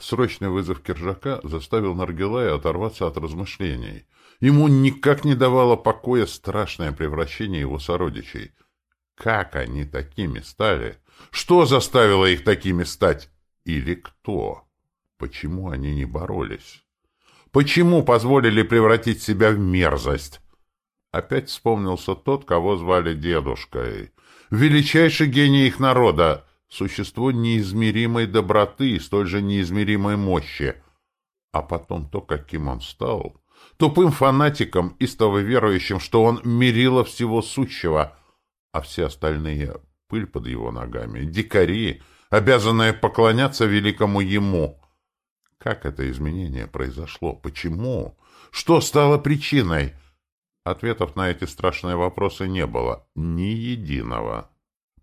Срочный вызов Киржака заставил Наргилая оторваться от размышлений. Ему никак не давало покоя страшное превращение его сородичей. Как они такими стали? Что заставило их такими стать? Или кто? Почему они не боролись? Почему позволили превратить себя в мерзость? Опять вспомнился тот, кого звали дедушкой. Величайший гений их народа, существо неизмеримой доброты и столь же неизмеримой мощи. А потом то, каким он стал, тупым фанатиком, истово верующим, что он мерило всего сущего, а все остальные — пыль под его ногами, дикари, обязанные поклоняться великому ему. Как это изменение произошло? Почему? Что стало причиной? Ответов на эти страшные вопросы не было. Ни единого.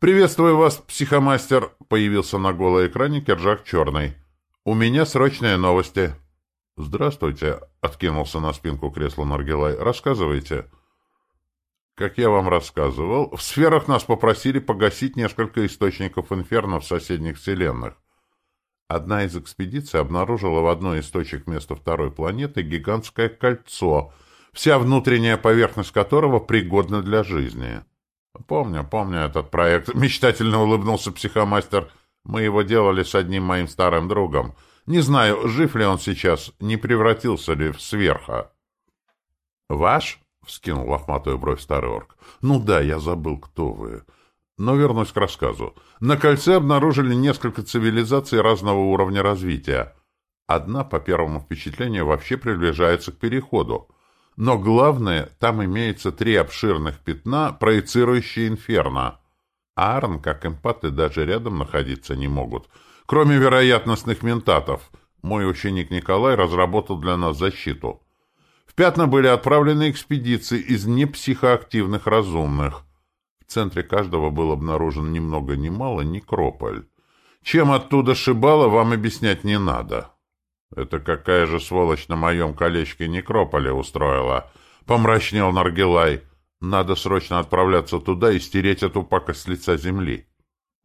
«Приветствую вас, психомастер!» — появился на голой экране Кержак Черный. «У меня срочные новости». «Здравствуйте!» — откинулся на спинку кресла Наргилай. «Рассказывайте». «Как я вам рассказывал, в сферах нас попросили погасить несколько источников инферно в соседних вселенных. Одна из экспедиций обнаружила в одной из точек места второй планеты гигантское кольцо, вся внутренняя поверхность которого пригодна для жизни». «Помню, помню этот проект», — мечтательно улыбнулся психомастер. «Мы его делали с одним моим старым другом. Не знаю, жив ли он сейчас, не превратился ли в сверха». «Ваш?» — вскинул лохматую бровь старый орк. «Ну да, я забыл, кто вы. Но вернусь к рассказу. На кольце обнаружили несколько цивилизаций разного уровня развития. Одна, по первому впечатлению, вообще приближается к переходу». Но главное, там имеется три обширных пятна, проецирующие инферно. Аарон, как эмпаты, даже рядом находиться не могут. Кроме вероятностных ментатов. Мой ученик Николай разработал для нас защиту. В пятна были отправлены экспедиции из непсихоактивных разумных. В центре каждого был обнаружен ни много ни мало некрополь. Чем оттуда шибало, вам объяснять не надо. «Это какая же сволочь на моем колечке некрополя устроила?» — помрачнел Наргилай. «Надо срочно отправляться туда и стереть эту пакость с лица земли».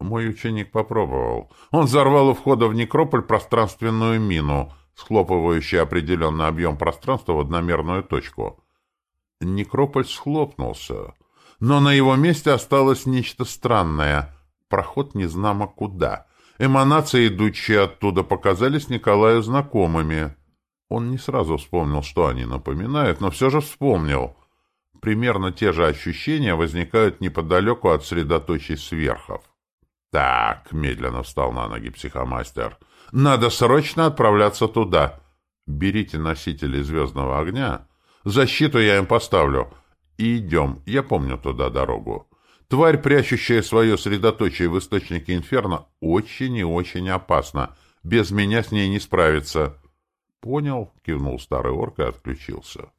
Мой ученик попробовал. Он взорвал у входа в некрополь пространственную мину, схлопывающую определенный объем пространства в одномерную точку. Некрополь схлопнулся, но на его месте осталось нечто странное. Проход незнамо куда — Эманации, идущие оттуда, показались Николаю знакомыми. Он не сразу вспомнил, что они напоминают, но все же вспомнил. Примерно те же ощущения возникают неподалеку от средоточий сверхов. «Так», — медленно встал на ноги психомастер, — «надо срочно отправляться туда. Берите носители звездного огня. Защиту я им поставлю. И идем, я помню туда дорогу. Тварь, прячущая свое средоточие в источнике инферно, очень и очень опасна. Без меня с ней не справиться. — Понял, — кивнул старый орк и отключился.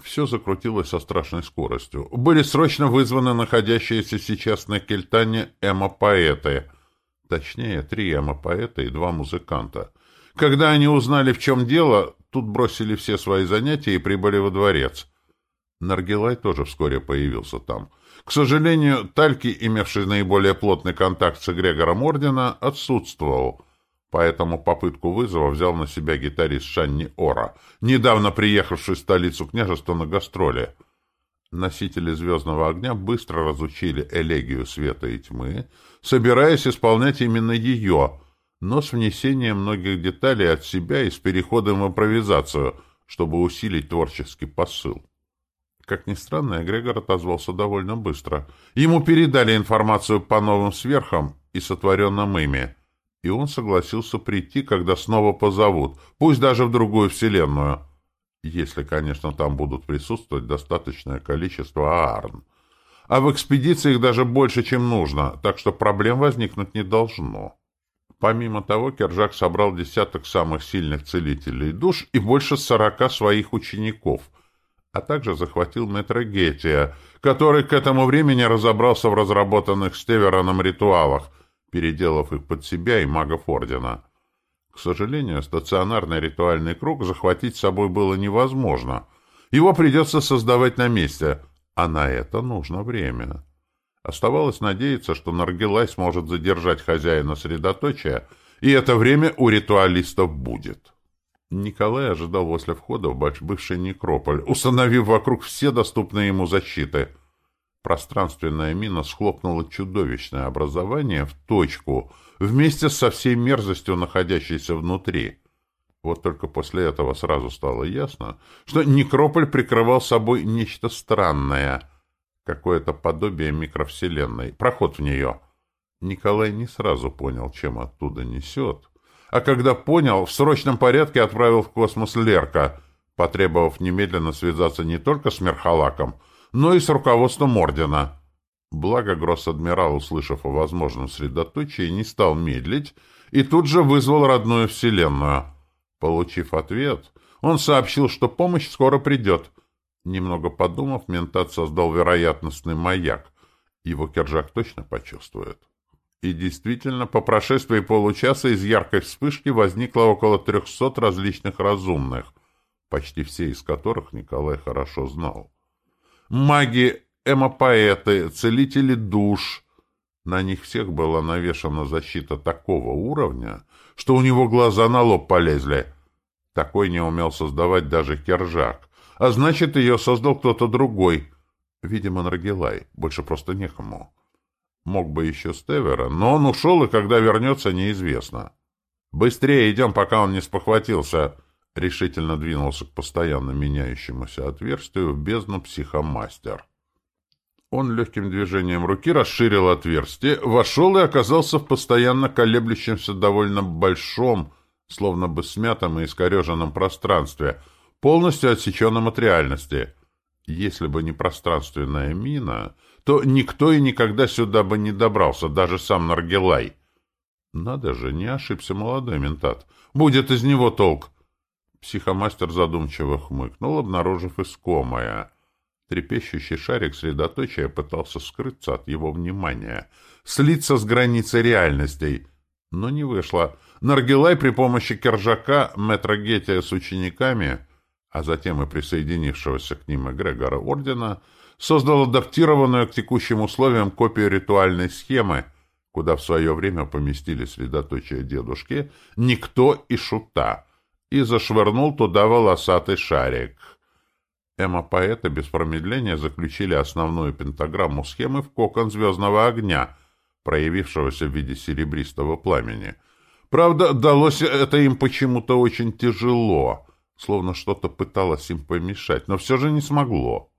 Все закрутилось со страшной скоростью. Были срочно вызваны находящиеся сейчас на Кельтане эмо-поэты. Точнее, три эмо-поэта и два музыканта. Когда они узнали, в чем дело, тут бросили все свои занятия и прибыли во дворец. Наргилай тоже вскоре появился там — к сожалению, Тальки, имевший наиболее плотный контакт с эгрегором Ордена, отсутствовал, поэтому попытку вызова взял на себя гитарист Шанни Ора, недавно приехавший в столицу княжества на гастроли. Носители «Звездного огня» быстро разучили элегию света и тьмы, собираясь исполнять именно ее, но с внесением многих деталей от себя и с переходом в импровизацию, чтобы усилить творческий посыл. Как ни странно, Эгрегор отозвался довольно быстро. Ему передали информацию по новым сверхам и сотворенным ими, и он согласился прийти, когда снова позовут, пусть даже в другую вселенную. Если, конечно, там будут присутствовать достаточное количество аарн. А в экспедициях даже больше, чем нужно, так что проблем возникнуть не должно. Помимо того, Кержак собрал десяток самых сильных целителей душ и больше сорока своих учеников — а также захватил Метрогетия, который к этому времени разобрался в разработанных Стевероном ритуалах, переделав их под себя и магов Ордена. К сожалению, стационарный ритуальный круг захватить с собой было невозможно. Его придется создавать на месте, а на это нужно время. Оставалось надеяться, что Наргилай сможет задержать хозяина средоточия и это время у ритуалистов будет. Николай ожидал возле входа в бывший некрополь, установив вокруг все доступные ему защиты. Пространственная мина схлопнула чудовищное образование в точку, вместе со всей мерзостью, находящейся внутри. Вот только после этого сразу стало ясно, что некрополь прикрывал собой нечто странное, какое-то подобие микровселенной, проход в нее. Николай не сразу понял, чем оттуда несет, а когда понял, в срочном порядке отправил в космос Лерка, потребовав немедленно связаться не только с Мерхалаком, но и с руководством Ордена. Благо Гросс-адмирал, услышав о возможном средоточии, не стал медлить и тут же вызвал родную Вселенную. Получив ответ, он сообщил, что помощь скоро придет. Немного подумав, ментат создал вероятностный маяк. Его Кержак точно почувствует. И действительно, по прошествии получаса из яркой вспышки возникло около трехсот различных разумных, почти все из которых Николай хорошо знал. Маги, эмопоэты, целители душ. На них всех была навешана защита такого уровня, что у него глаза на лоб полезли. Такой не умел создавать даже Кержак. А значит, ее создал кто-то другой. Видимо, Наргилай. Больше просто некому. Мог бы еще Стевера, но он ушел, и когда вернется, неизвестно. «Быстрее идем, пока он не спохватился!» Решительно двинулся к постоянно меняющемуся отверстию в бездну психомастер. Он легким движением руки расширил отверстие, вошел и оказался в постоянно колеблющемся довольно большом, словно бы смятом и искореженном пространстве, полностью отсеченном от реальности. Если бы не пространственная мина, то никто и никогда сюда бы не добрался, даже сам Наргилай. Надо же, не ошибся молодой ментат. Будет из него толк. Психомастер задумчиво хмыкнул, обнаружив искомое. Трепещущий шарик средоточия пытался скрыться от его внимания, слиться с границей реальностей. Но не вышло. Наргилай при помощи Кержака, Метрогетия с учениками, а затем и присоединившегося к ним эгрегора Ордена, создал адаптированную к текущим условиям копию ритуальной схемы, куда в свое время поместили средоточие дедушки, Никто и Шута, и зашвырнул туда волосатый шарик. Эмо-поэты без промедления заключили основную пентаграмму схемы в кокон звездного огня, проявившегося в виде серебристого пламени. Правда, далось это им почему-то очень тяжело, словно что-то пыталось им помешать, но все же не смогло.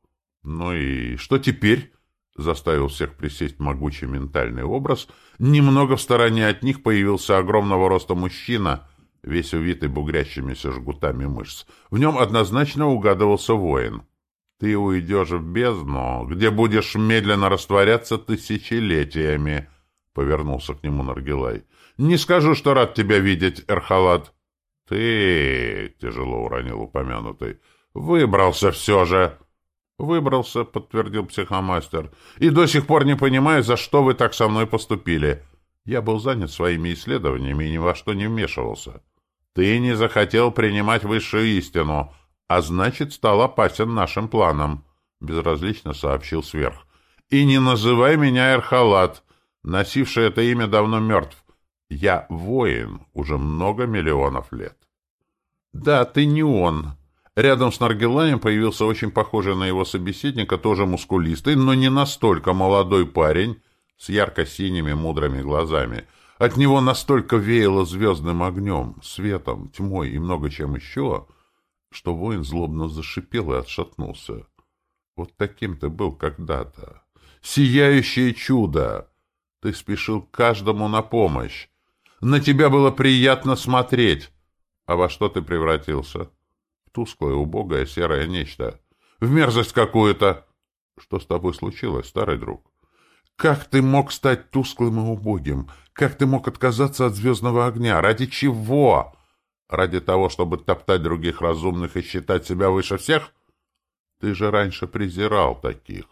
«Ну и что теперь?» — заставил всех присесть могучий ментальный образ. Немного в стороне от них появился огромного роста мужчина, весь увитый бугрящимися жгутами мышц. В нем однозначно угадывался воин. «Ты уйдешь в бездну, где будешь медленно растворяться тысячелетиями», — повернулся к нему Наргилай. «Не скажу, что рад тебя видеть, Эрхалат». «Ты...» — тяжело уронил упомянутый. «Выбрался все же». «Выбрался», — подтвердил психомастер. «И до сих пор не понимаю, за что вы так со мной поступили. Я был занят своими исследованиями и ни во что не вмешивался. Ты не захотел принимать высшую истину, а значит, стал опасен нашим планам», — безразлично сообщил сверх. «И не называй меня Эрхалат. Носивший это имя давно мертв. Я воин уже много миллионов лет». «Да, ты не он», Рядом с Наргилаем появился очень похожий на его собеседника, тоже мускулистый, но не настолько молодой парень с ярко-синими мудрыми глазами. От него настолько веяло звездным огнем, светом, тьмой и много чем еще, что воин злобно зашипел и отшатнулся. Вот таким ты был когда-то. Сияющее чудо! Ты спешил каждому на помощь. На тебя было приятно смотреть. А во что ты превратился?» Тусклое, убогое, серое нечто. В мерзость какую-то. Что с тобой случилось, старый друг? Как ты мог стать тусклым и убогим? Как ты мог отказаться от звездного огня? Ради чего? Ради того, чтобы топтать других разумных и считать себя выше всех? Ты же раньше презирал таких.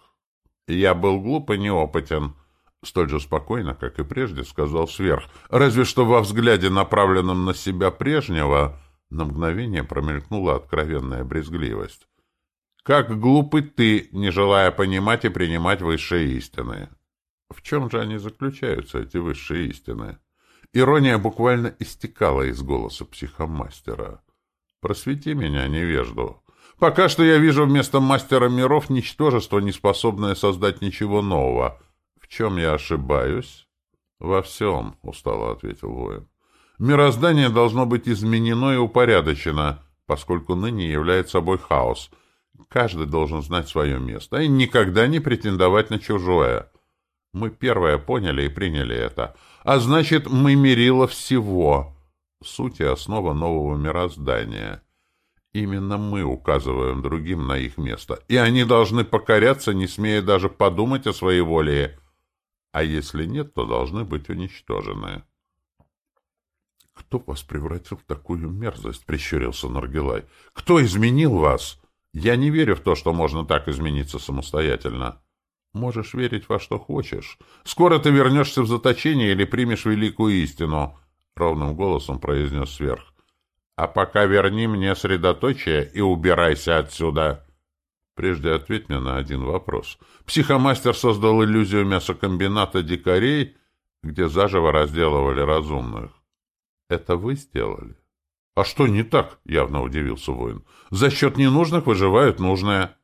Я был глуп и неопытен. Столь же спокойно, как и прежде, сказал сверх. Разве что во взгляде, направленном на себя прежнего, на мгновение промелькнула откровенная брезгливость. «Как глупый ты, не желая понимать и принимать высшие истины!» В чем же они заключаются, эти высшие истины? Ирония буквально истекала из голоса психомастера. «Просвети меня, невежду. Пока что я вижу вместо мастера миров ничтожество, не способное создать ничего нового. Чем я ошибаюсь?» «Во всем», — устало ответил воин. «Мироздание должно быть изменено и упорядочено, поскольку ныне является собой хаос. Каждый должен знать свое место и никогда не претендовать на чужое. Мы первое поняли и приняли это. А значит, мы мерило всего. Суть и основа нового мироздания. Именно мы указываем другим на их место, и они должны покоряться, не смея даже подумать о своей воле. А если нет, то должны быть уничтожены. «Кто вас превратил в такую мерзость?» — прищурился Наргилай. «Кто изменил вас? Я не верю в то, что можно так измениться самостоятельно». Можешь верить во что хочешь. Скоро ты вернешься в заточение или примешь великую истину, — ровным голосом произнес сверх. А пока верни мне средоточие и убирайся отсюда. Прежде ответь мне на один вопрос. Психомастер создал иллюзию мясокомбината дикарей, где заживо разделывали разумных. Это вы сделали? А что не так? — явно удивился воин. За счет ненужных выживают нужные.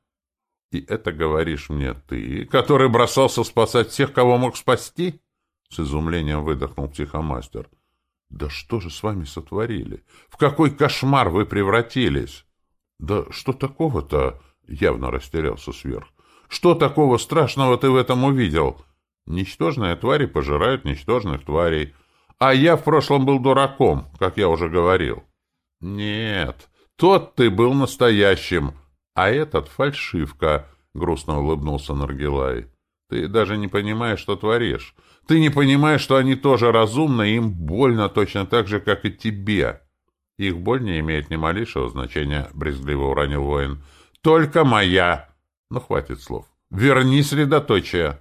И это говоришь мне ты, который бросался спасать всех, кого мог спасти? С изумлением выдохнул психомастер. Да что же с вами сотворили? В какой кошмар вы превратились? Да что такого-то? Явно растерялся сверх. Что такого страшного ты в этом увидел? Ничтожные твари пожирают ничтожных тварей. А я в прошлом был дураком, как я уже говорил. Нет, тот ты был настоящим, а этот — фальшивка, — грустно улыбнулся Наргилай. Ты даже не понимаешь, что творишь. Ты не понимаешь, что они тоже разумны, им больно точно так же, как и тебе. Их боль не имеет ни малейшего значения, — брезгливо уронил воин. Только моя. Ну, хватит слов. Верни средоточие.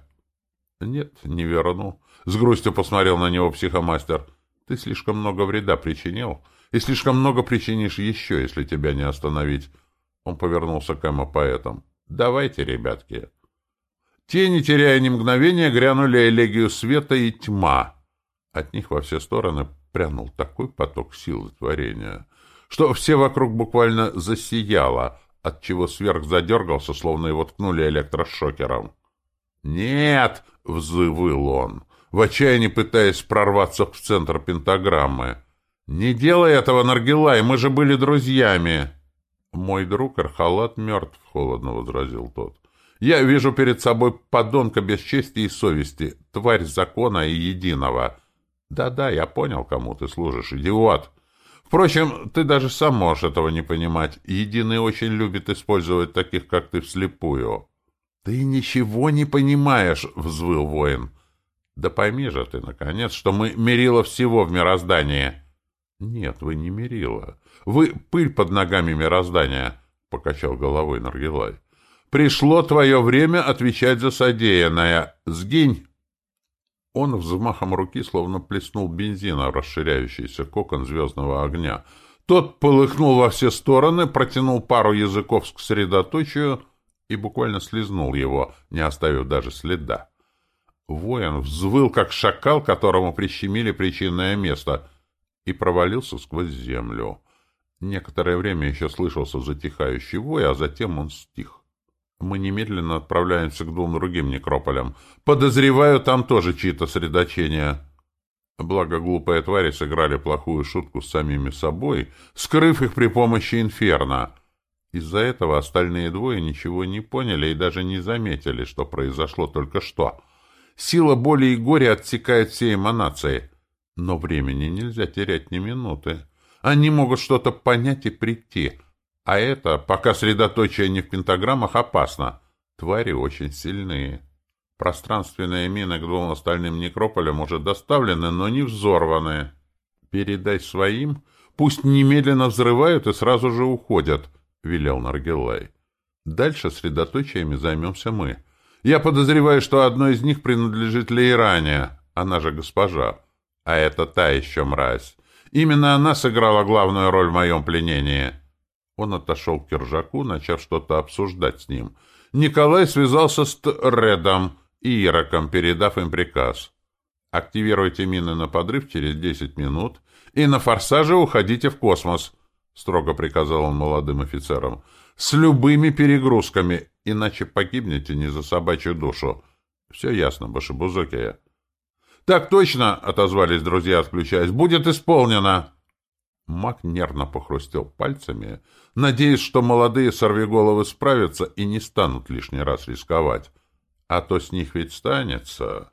Нет, не верну. С грустью посмотрел на него психомастер. Ты слишком много вреда причинил, и слишком много причинишь еще, если тебя не остановить. Он повернулся к эмо-поэтам. «Давайте, ребятки». Те, не теряя ни мгновения, грянули элегию света и тьма. От них во все стороны прянул такой поток силы творения, что все вокруг буквально засияло, отчего сверх задергался, словно его ткнули электрошокером. «Нет!» — взвыл он, в отчаянии пытаясь прорваться в центр пентаграммы. «Не делай этого, Наргилай, мы же были друзьями!» «Мой друг Архалат мертв», — холодно возразил тот. «Я вижу перед собой подонка без чести и совести, тварь закона и единого. Да-да, я понял, кому ты служишь, идиот. Впрочем, ты даже сам можешь этого не понимать. Единый очень любит использовать таких, как ты, вслепую». «Ты ничего не понимаешь», — взвыл воин. «Да пойми же ты, наконец, что мы мерило всего в мироздании». «Нет, вы не мерила. Вы пыль под ногами мироздания», — покачал головой Наргилай. «Пришло твое время отвечать за содеянное. Сгинь!» Он взмахом руки словно плеснул бензина расширяющийся кокон звездного огня. Тот полыхнул во все стороны, протянул пару языков к средоточию и буквально слезнул его, не оставив даже следа. Воин взвыл, как шакал, которому прищемили причинное место — и провалился сквозь землю. Некоторое время еще слышался затихающий вой, а затем он стих. Мы немедленно отправляемся к двум другим некрополям. Подозреваю, там тоже чьи-то средоточения. Благо, глупые твари сыграли плохую шутку с самими собой, скрыв их при помощи инферно. Из-за этого остальные двое ничего не поняли и даже не заметили, что произошло только что. Сила боли и горя отсекает все эманации — но времени нельзя терять ни минуты. Они могут что-то понять и прийти. А это, пока средоточие не в пентаграммах, опасно. Твари очень сильные. Пространственные мины к двум остальным некрополям уже доставлены, но не взорваны. Передай своим, пусть немедленно взрывают и сразу же уходят, — велел Наргилай. Дальше средоточиями займемся мы. Я подозреваю, что одно из них принадлежит Лейране, она же госпожа. А это та еще мразь. Именно она сыграла главную роль в моем пленении. Он отошел к Киржаку, начав что-то обсуждать с ним. Николай связался с Редом и Ироком, передав им приказ. Активируйте мины на подрыв через 10 минут и на форсаже уходите в космос, — строго приказал он молодым офицерам, — с любыми перегрузками, иначе погибнете не за собачью душу. Все ясно, Башибузокия. — Так точно, — отозвались друзья, отключаясь, — будет исполнено. Маг нервно похрустел пальцами, надеясь, что молодые сорвиголовы справятся и не станут лишний раз рисковать. А то с них ведь станется...